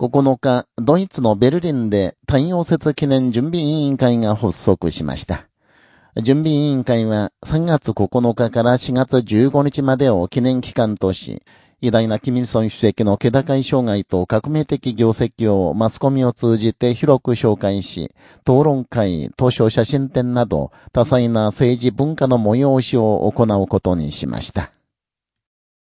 9日、ドイツのベルリンで太陽節記念準備委員会が発足しました。準備委員会は3月9日から4月15日までを記念期間とし、偉大なキミルソン主席の気高い障害と革命的業績をマスコミを通じて広く紹介し、討論会、図書写真展など多彩な政治文化の催しを行うことにしました。